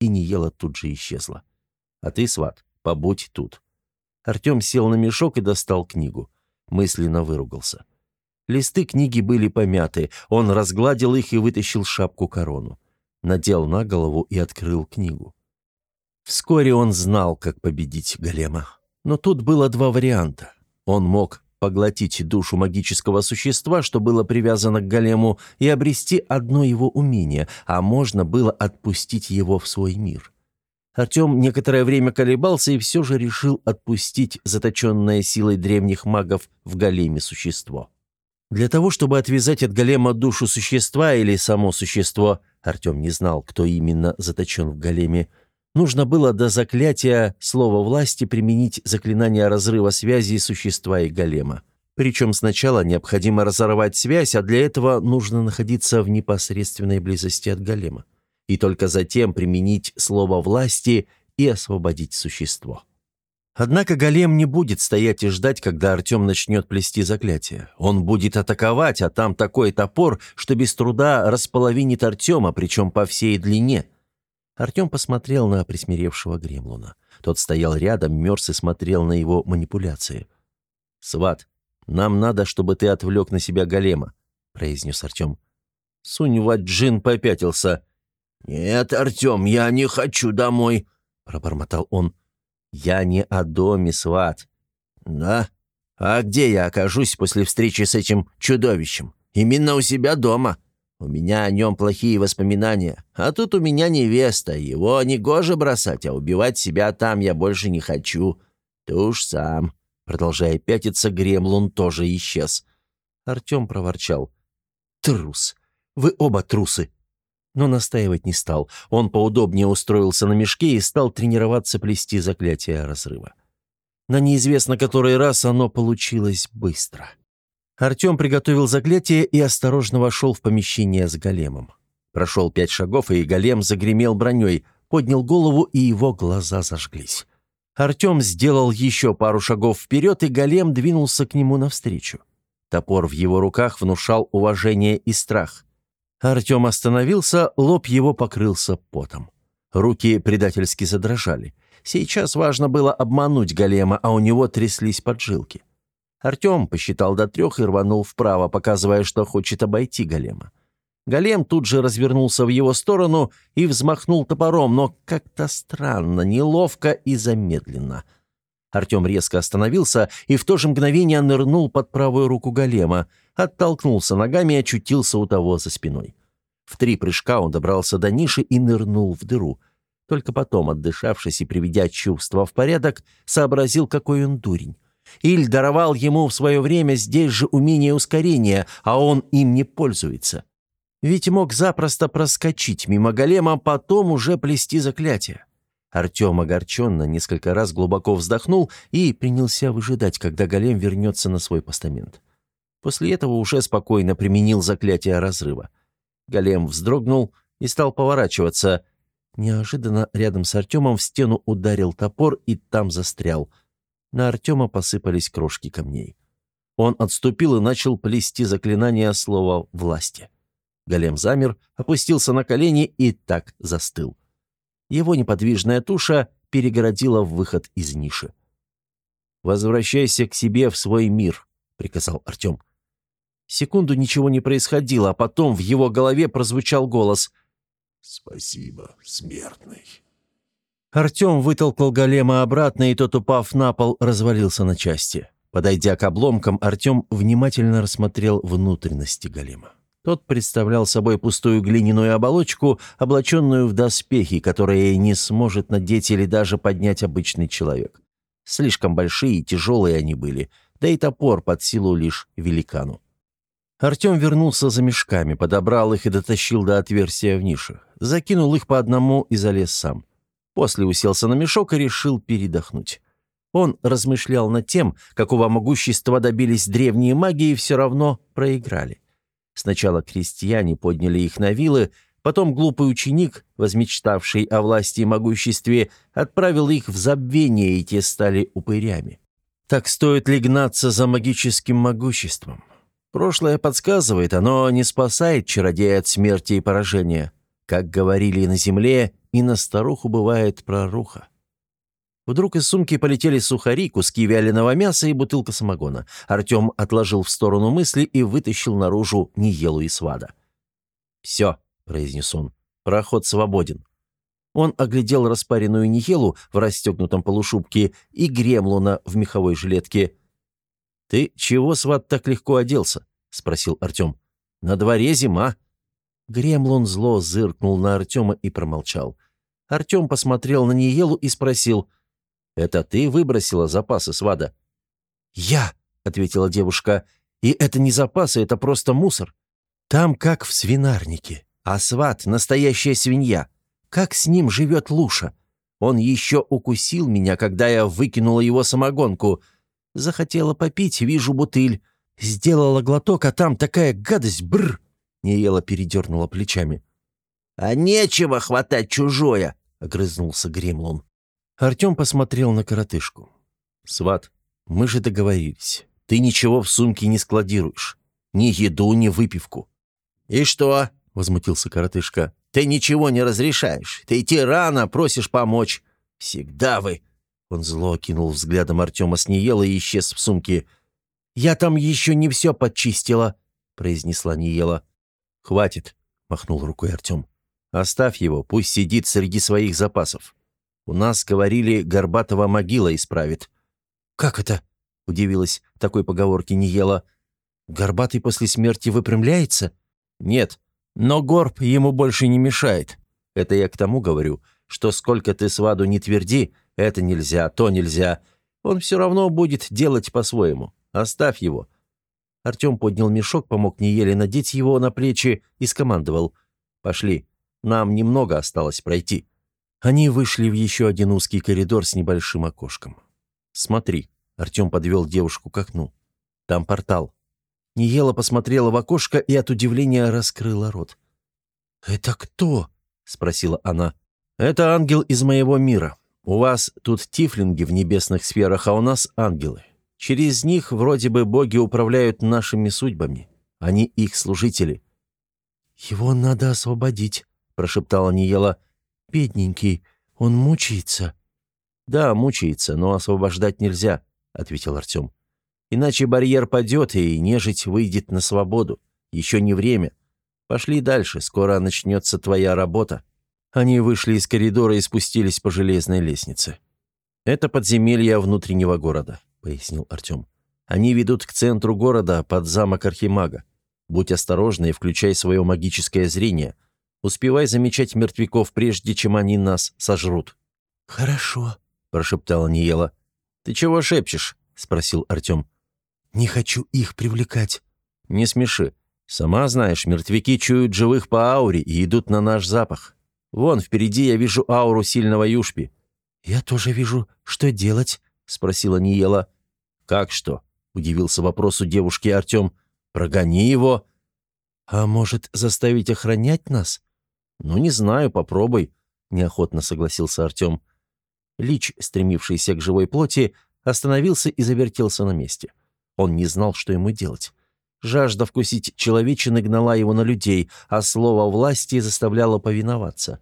Speaker 1: И не ела тут же исчезла. А ты, сват, побудь тут». Артем сел на мешок и достал книгу. Мысленно выругался. Листы книги были помяты. Он разгладил их и вытащил шапку-корону. Надел на голову и открыл книгу. Вскоре он знал, как победить голема. Но тут было два варианта. Он мог поглотить душу магического существа, что было привязано к голему, и обрести одно его умение, а можно было отпустить его в свой мир. Артем некоторое время колебался и все же решил отпустить заточенное силой древних магов в големе существо. Для того, чтобы отвязать от голема душу существа или само существо, Артем не знал, кто именно заточен в големе, нужно было до заклятия слова власти применить заклинание разрыва связи существа и голема. Причем сначала необходимо разорвать связь, а для этого нужно находиться в непосредственной близости от голема и только затем применить слово власти и освободить существо. Однако голем не будет стоять и ждать, когда Артем начнет плести заклятие. Он будет атаковать, а там такой топор, что без труда располовинит Артема, причем по всей длине. Артем посмотрел на присмиревшего гремлуна. Тот стоял рядом, мерз и смотрел на его манипуляции. «Сват, нам надо, чтобы ты отвлек на себя голема», — произнес Артем. Сунь-Ваджин попятился.
Speaker 2: «Нет, Артем, я не хочу домой», — пробормотал он.
Speaker 1: «Я не о доме, сват».
Speaker 2: «Да? А где я окажусь после встречи с этим чудовищем? Именно у себя дома. У меня о нем плохие воспоминания. А тут у меня невеста. Его не гоже бросать, а убивать себя там я больше не хочу. Ты уж сам».
Speaker 1: Продолжая пятиться, Гремлун тоже исчез. Артем проворчал. «Трус! Вы оба трусы! Но настаивать не стал. Он поудобнее устроился на мешке и стал тренироваться плести заклятие разрыва. На неизвестно который раз оно получилось быстро. Артем приготовил заклятие и осторожно вошел в помещение с големом. Прошел пять шагов, и голем загремел броней, поднял голову, и его глаза зажглись. Артем сделал еще пару шагов вперед, и голем двинулся к нему навстречу. Топор в его руках внушал уважение и страх. Артем остановился, лоб его покрылся потом. Руки предательски задрожали. Сейчас важно было обмануть голема, а у него тряслись поджилки. Артем посчитал до трех и рванул вправо, показывая, что хочет обойти голема. Голем тут же развернулся в его сторону и взмахнул топором, но как-то странно, неловко и замедленно. Артем резко остановился и в то же мгновение нырнул под правую руку голема, оттолкнулся ногами и очутился у того за спиной. В три прыжка он добрался до ниши и нырнул в дыру. Только потом, отдышавшись и приведя чувства в порядок, сообразил, какой он дурень. Иль даровал ему в свое время здесь же умение ускорения, а он им не пользуется. Ведь мог запросто проскочить мимо голема, потом уже плести заклятие. Артем огорченно несколько раз глубоко вздохнул и принялся выжидать, когда голем вернется на свой постамент. После этого уже спокойно применил заклятие разрыва. Голем вздрогнул и стал поворачиваться. Неожиданно рядом с Артемом в стену ударил топор и там застрял. На Артема посыпались крошки камней. Он отступил и начал плести заклинание слова «власти». Голем замер, опустился на колени и так застыл. Его неподвижная туша перегородила выход из ниши. «Возвращайся к себе в свой мир», — приказал Артем. Секунду ничего не происходило, а потом в его голове прозвучал голос.
Speaker 3: «Спасибо, смертный».
Speaker 1: Артем вытолкал голема обратно, и тот, упав на пол, развалился на части. Подойдя к обломкам, Артем внимательно рассмотрел внутренности голема. Тот представлял собой пустую глиняную оболочку, облаченную в доспехи, которые не сможет надеть или даже поднять обычный человек. Слишком большие и тяжелые они были, да и топор под силу лишь великану. Артем вернулся за мешками, подобрал их и дотащил до отверстия в нише. Закинул их по одному и залез сам. После уселся на мешок и решил передохнуть. Он размышлял над тем, какого могущества добились древние маги и все равно проиграли. Сначала крестьяне подняли их на вилы, потом глупый ученик, возмечтавший о власти и могуществе, отправил их в забвение, и те стали упырями. Так стоит ли гнаться за магическим могуществом? Прошлое подсказывает, оно не спасает чародея от смерти и поражения. Как говорили на земле, и на старуху бывает проруха. Вдруг из сумки полетели сухари, куски вяленого мяса и бутылка самогона. Артем отложил в сторону мысли и вытащил наружу Ниелу и Свада. «Все», — произнес он, — «проход свободен». Он оглядел распаренную Нихелу в расстегнутом полушубке и Гремлуна в меховой жилетке. «Ты чего, сват, так легко оделся?» — спросил Артем. «На дворе зима». Гремлун зло зыркнул на Артема и промолчал. Артем посмотрел на Ниелу и спросил — это ты выбросила запасы свада?» «Я», — ответила девушка, — «и это не запасы, это просто мусор. Там как в свинарнике, а сват — настоящая свинья. Как с ним живет Луша? Он еще укусил меня, когда я выкинула его самогонку. Захотела попить, вижу бутыль. Сделала глоток, а там такая гадость, бррр!» Неела передернула плечами. «А нечего хватать чужое!» — огрызнулся Гремлун. Артем посмотрел на коротышку. «Сват, мы же договорились. Ты ничего в сумке не складируешь. Ни еду, ни выпивку». «И что?» — возмутился коротышка. «Ты ничего не разрешаешь. Ты тирана, просишь помочь. Всегда вы...» Он зло кинул взглядом Артема с Ниела и исчез в сумке. «Я там еще не все подчистила», — произнесла Ниела. «Хватит», — махнул рукой Артем. «Оставь его, пусть сидит среди своих запасов. У нас, говорили, Горбатова могила исправит». «Как это?» — удивилась такой поговорки не ела. «Горбатый после смерти выпрямляется?» «Нет, но горб ему больше не мешает. Это я к тому говорю, что сколько ты сваду не тверди, это нельзя, то нельзя. Он все равно будет делать по-своему. Оставь его». Артем поднял мешок, помог Ниеле надеть его на плечи и скомандовал. «Пошли, нам немного осталось пройти». Они вышли в еще один узкий коридор с небольшим окошком. «Смотри», — Артем подвел девушку к окну. «Там портал». Ниела посмотрела в окошко и от удивления раскрыла рот. «Это кто?» — спросила она. «Это ангел из моего мира. У вас тут тифлинги в небесных сферах, а у нас ангелы. Через них вроде бы боги управляют нашими судьбами. Они их служители».
Speaker 2: «Его надо освободить», — прошептала Ниела. «Бедненький, он мучается».
Speaker 1: «Да, мучается, но освобождать нельзя», — ответил Артем. «Иначе барьер падет, и нежить выйдет на свободу. Еще не время. Пошли дальше, скоро начнется твоя работа». Они вышли из коридора и спустились по железной лестнице. «Это подземелье внутреннего города», — пояснил Артем. «Они ведут к центру города под замок Архимага. Будь осторожна и включай свое магическое зрение. Успевай замечать мертвяков, прежде чем они нас сожрут».
Speaker 2: «Хорошо», —
Speaker 1: прошептала Ниела. «Ты чего шепчешь?» — спросил Артем.
Speaker 2: «Не хочу их привлекать».
Speaker 1: «Не смеши. Сама знаешь, мертвяки чуют живых по ауре и идут на наш запах. Вон, впереди я вижу ауру сильного юшпи».
Speaker 2: «Я тоже вижу. Что делать?» — спросила Ниела.
Speaker 1: «Как что?» — удивился вопросу девушки Артем. «Прогони его».
Speaker 2: «А может, заставить охранять нас?»
Speaker 1: «Ну, не знаю, попробуй», — неохотно согласился Артем. Лич, стремившийся к живой плоти, остановился и завертелся на месте. Он не знал, что ему делать. Жажда вкусить человечины гнала его на людей, а слово власти заставляло повиноваться.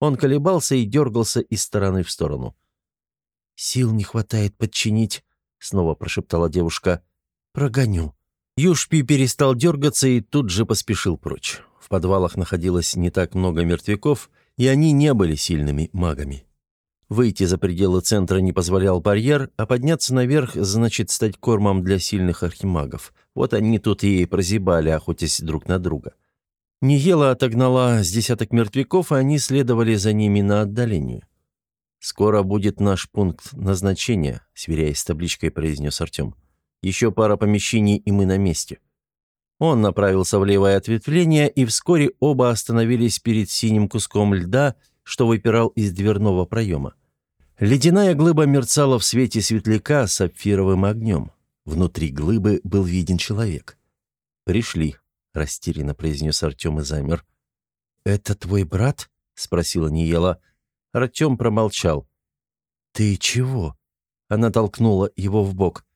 Speaker 1: Он колебался и дергался из стороны в сторону.
Speaker 2: «Сил не хватает подчинить», — снова прошептала девушка. «Прогоню».
Speaker 1: Юшпи перестал дергаться и тут же поспешил прочь. Подвалах находилось не так много мертвяков, и они не были сильными магами. Выйти за пределы центра не позволял барьер, а подняться наверх значит стать кормом для сильных архимагов. Вот они тут и прозябали, охотясь друг на друга. Ниела отогнала с десяток мертвяков, и они следовали за ними на отдалении. «Скоро будет наш пункт назначения», — сверяясь с табличкой, произнес Артем. «Еще пара помещений, и мы на месте». Он направился в левое ответвление, и вскоре оба остановились перед синим куском льда, что выпирал из дверного проема. Ледяная глыба мерцала в свете светляка с сапфировым огнем. Внутри глыбы был виден человек. «Пришли», — растерянно произнес Артем и замер.
Speaker 2: «Это твой брат?» — спросила Ниела.
Speaker 1: Артем промолчал.
Speaker 2: «Ты чего?»
Speaker 1: Она толкнула его в бок.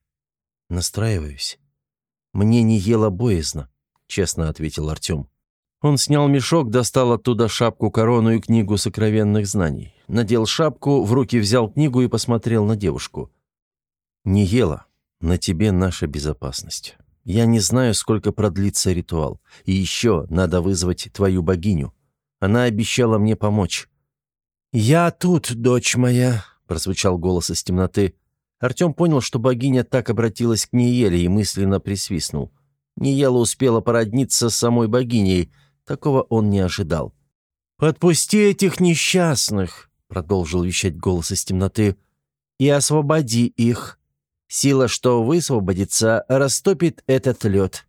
Speaker 2: «Настраиваюсь».
Speaker 1: «Мне Ниела боязно», — честно ответил Артем. Он снял мешок, достал оттуда шапку-корону и книгу сокровенных знаний. Надел шапку, в руки взял книгу и посмотрел на девушку. «Ниела, на тебе наша безопасность. Я не знаю, сколько продлится ритуал. И еще надо вызвать твою богиню. Она обещала мне помочь».
Speaker 2: «Я тут, дочь моя», —
Speaker 1: прозвучал голос из темноты. Артем понял, что богиня так обратилась к Ниеле и мысленно присвистнул. Ниела успела породниться с самой богиней. Такого он не ожидал.
Speaker 2: «Подпусти этих несчастных», — продолжил вещать голос из темноты, — «и освободи их. Сила, что высвободится, растопит этот лед».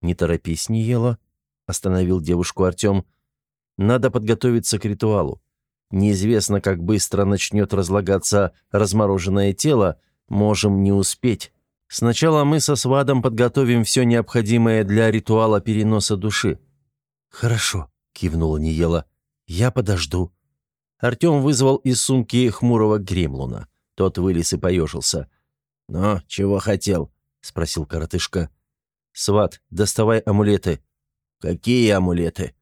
Speaker 1: «Не торопись, не ела», — остановил девушку Артем. «Надо подготовиться к ритуалу. Неизвестно, как быстро начнет разлагаться размороженное тело, можем не успеть. Сначала мы со свадом подготовим все необходимое для ритуала переноса души».
Speaker 2: «Хорошо», — кивнула Ниела. «Я подожду».
Speaker 1: Артем вызвал из сумки хмурого гремлуна. Тот вылез и поежился.
Speaker 2: «Ну, чего хотел?» — спросил коротышка.
Speaker 1: «Сват, доставай амулеты».
Speaker 2: «Какие амулеты?»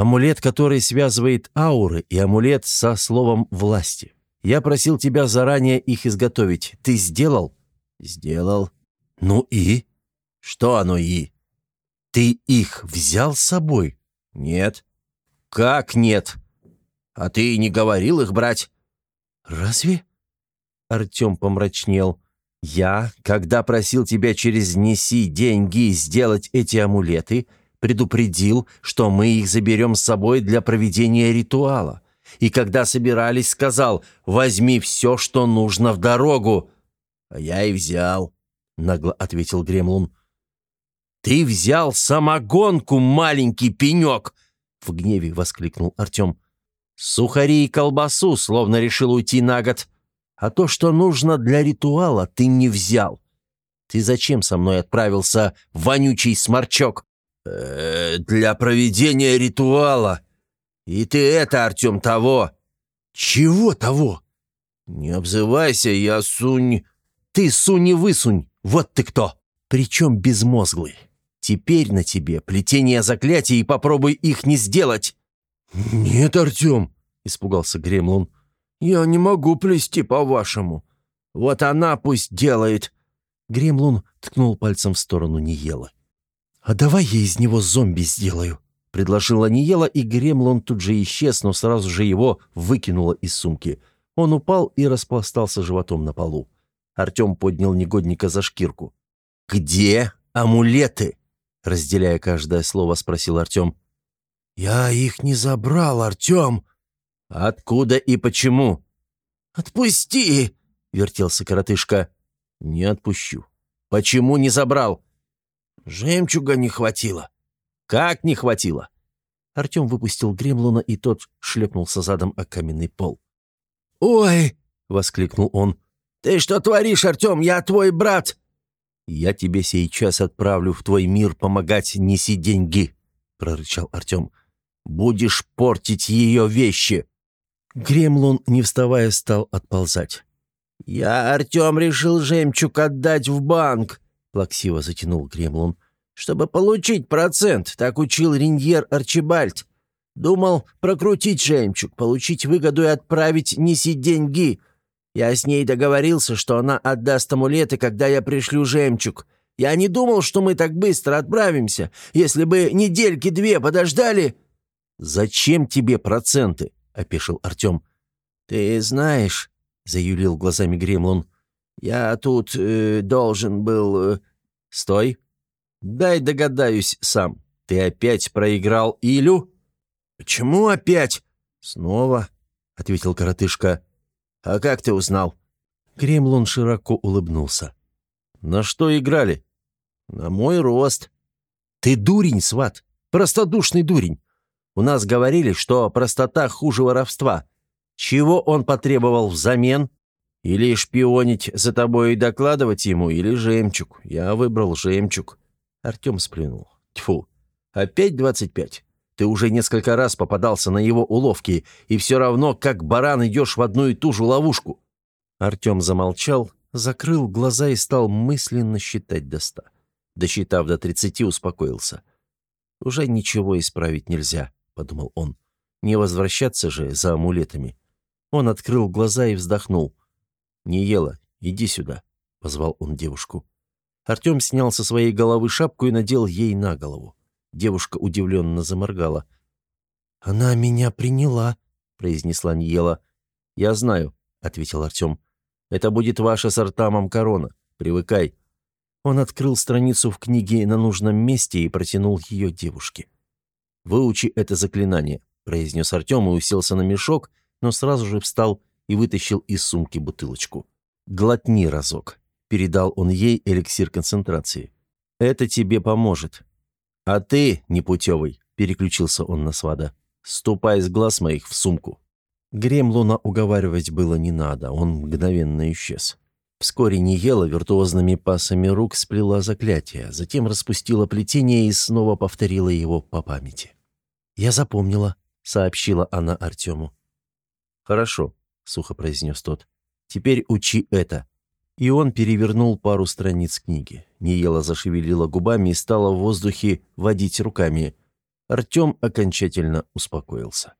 Speaker 1: «Амулет, который связывает ауры, и амулет со словом «власти». Я просил тебя заранее их изготовить. Ты сделал?»
Speaker 2: «Сделал».
Speaker 1: «Ну и?»
Speaker 2: «Что оно и?»
Speaker 1: «Ты их взял с собой?»
Speaker 2: «Нет».
Speaker 1: «Как нет?»
Speaker 2: «А ты не говорил их брать?»
Speaker 1: «Разве?» Артем помрачнел. «Я, когда просил тебя через «неси деньги» сделать эти амулеты, предупредил, что мы их заберем с собой для проведения ритуала. И когда собирались, сказал, возьми все, что нужно в дорогу».
Speaker 2: «А я и взял», — нагло ответил Гремлун.
Speaker 1: «Ты взял самогонку, маленький пенек!» — в гневе воскликнул Артем. «Сухари и колбасу, словно решил уйти на год. А то, что нужно для ритуала, ты не взял. Ты зачем со мной отправился, вонючий сморчок?»
Speaker 2: Э, «Для проведения ритуала. И ты это, Артем, того».
Speaker 1: «Чего того?»
Speaker 2: «Не обзывайся, я сунь...»
Speaker 1: «Ты сунь и высунь! Вот ты кто! Причем безмозглый. Теперь на тебе плетение заклятий, и попробуй их не сделать!»
Speaker 2: «Нет, Артем!» — испугался Гремлун. «Я не могу плести по-вашему. Вот она пусть делает!»
Speaker 1: Гремлун ткнул пальцем в сторону Ниела. «А давай я из него зомби сделаю», — предложила Ниела, и Гремлун тут же исчез, но сразу же его выкинуло из сумки. Он упал и распластался животом на полу. Артем поднял негодника за шкирку. «Где амулеты?» — разделяя каждое слово, спросил Артем.
Speaker 2: «Я их не забрал, Артем!»
Speaker 1: «Откуда и почему?»
Speaker 2: «Отпусти!» — вертелся коротышка.
Speaker 1: «Не отпущу. Почему не забрал?»
Speaker 2: «Жемчуга не хватило».
Speaker 1: «Как не хватило?» Артем выпустил гремлуна, и тот шлепнулся задом о каменный пол.
Speaker 2: «Ой!»
Speaker 1: — воскликнул он.
Speaker 2: «Ты что творишь, Артем? Я твой брат!»
Speaker 1: «Я тебе сейчас отправлю в твой мир помогать неси деньги», — прорычал Артем. «Будешь портить ее вещи». Гремлун, не вставая, стал отползать.
Speaker 2: «Я, Артем, решил жемчуг отдать в банк», —
Speaker 1: плаксиво затянул Гремлун.
Speaker 2: «Чтобы получить процент, так учил Риньер Арчибальд. Думал прокрутить жемчуг, получить выгоду и отправить неси деньги. Я с ней договорился, что она отдаст амулеты, когда я пришлю жемчуг. Я не думал, что мы так быстро отправимся. Если бы недельки две подождали...»
Speaker 1: «Зачем тебе проценты?» — опешил Артем.
Speaker 2: «Ты знаешь...» — заюлил глазами Гремлун. «Я тут э, должен был...» э...
Speaker 1: «Стой! Дай догадаюсь сам. Ты опять проиграл Илю?»
Speaker 2: «Почему опять?»
Speaker 1: «Снова», — ответил коротышка.
Speaker 2: «А как ты узнал?»
Speaker 1: Кремлун широко улыбнулся. «На что играли?»
Speaker 2: «На мой рост».
Speaker 1: «Ты дурень, сват! Простодушный дурень! У нас говорили, что простота хуже воровства. Чего он потребовал взамен? Или шпионить за тобой и докладывать ему, или жемчуг. Я выбрал жемчуг». Артем сплюнул. «Тьфу! Опять двадцать пять. Ты уже несколько раз попадался на его уловки, и все равно, как баран, идешь в одну и ту же ловушку». Артем замолчал, закрыл глаза и стал мысленно считать до ста. Досчитав до тридцати, успокоился. «Уже ничего исправить нельзя», — подумал он. «Не возвращаться же за амулетами». Он открыл глаза и вздохнул. «Не ела, иди сюда», — позвал он девушку. Артем снял со своей головы шапку и надел ей на голову. Девушка удивленно заморгала.
Speaker 2: «Она меня приняла», — произнесла Ниела.
Speaker 1: «Я знаю», — ответил Артем. «Это будет ваша с Артамом корона. Привыкай». Он открыл страницу в книге на нужном месте и протянул ее девушке. «Выучи это заклинание», — произнес Артем и уселся на мешок, но сразу же встал и вытащил из сумки бутылочку. «Глотни разок», — передал он ей эликсир концентрации. «Это тебе поможет. «А ты, непутевый», — переключился он на свада, — «ступай с глаз моих в сумку». Гремлуна уговаривать было не надо, он мгновенно исчез. Вскоре Ниела виртуозными пасами рук сплела заклятие, затем распустила плетение и снова повторила его по памяти. «Я запомнила», — сообщила она Артему. «Хорошо», — сухо произнес тот. «Теперь учи это. И он перевернул пару страниц книги. Ниела зашевелила губами и стала в воздухе водить руками. Артем окончательно успокоился.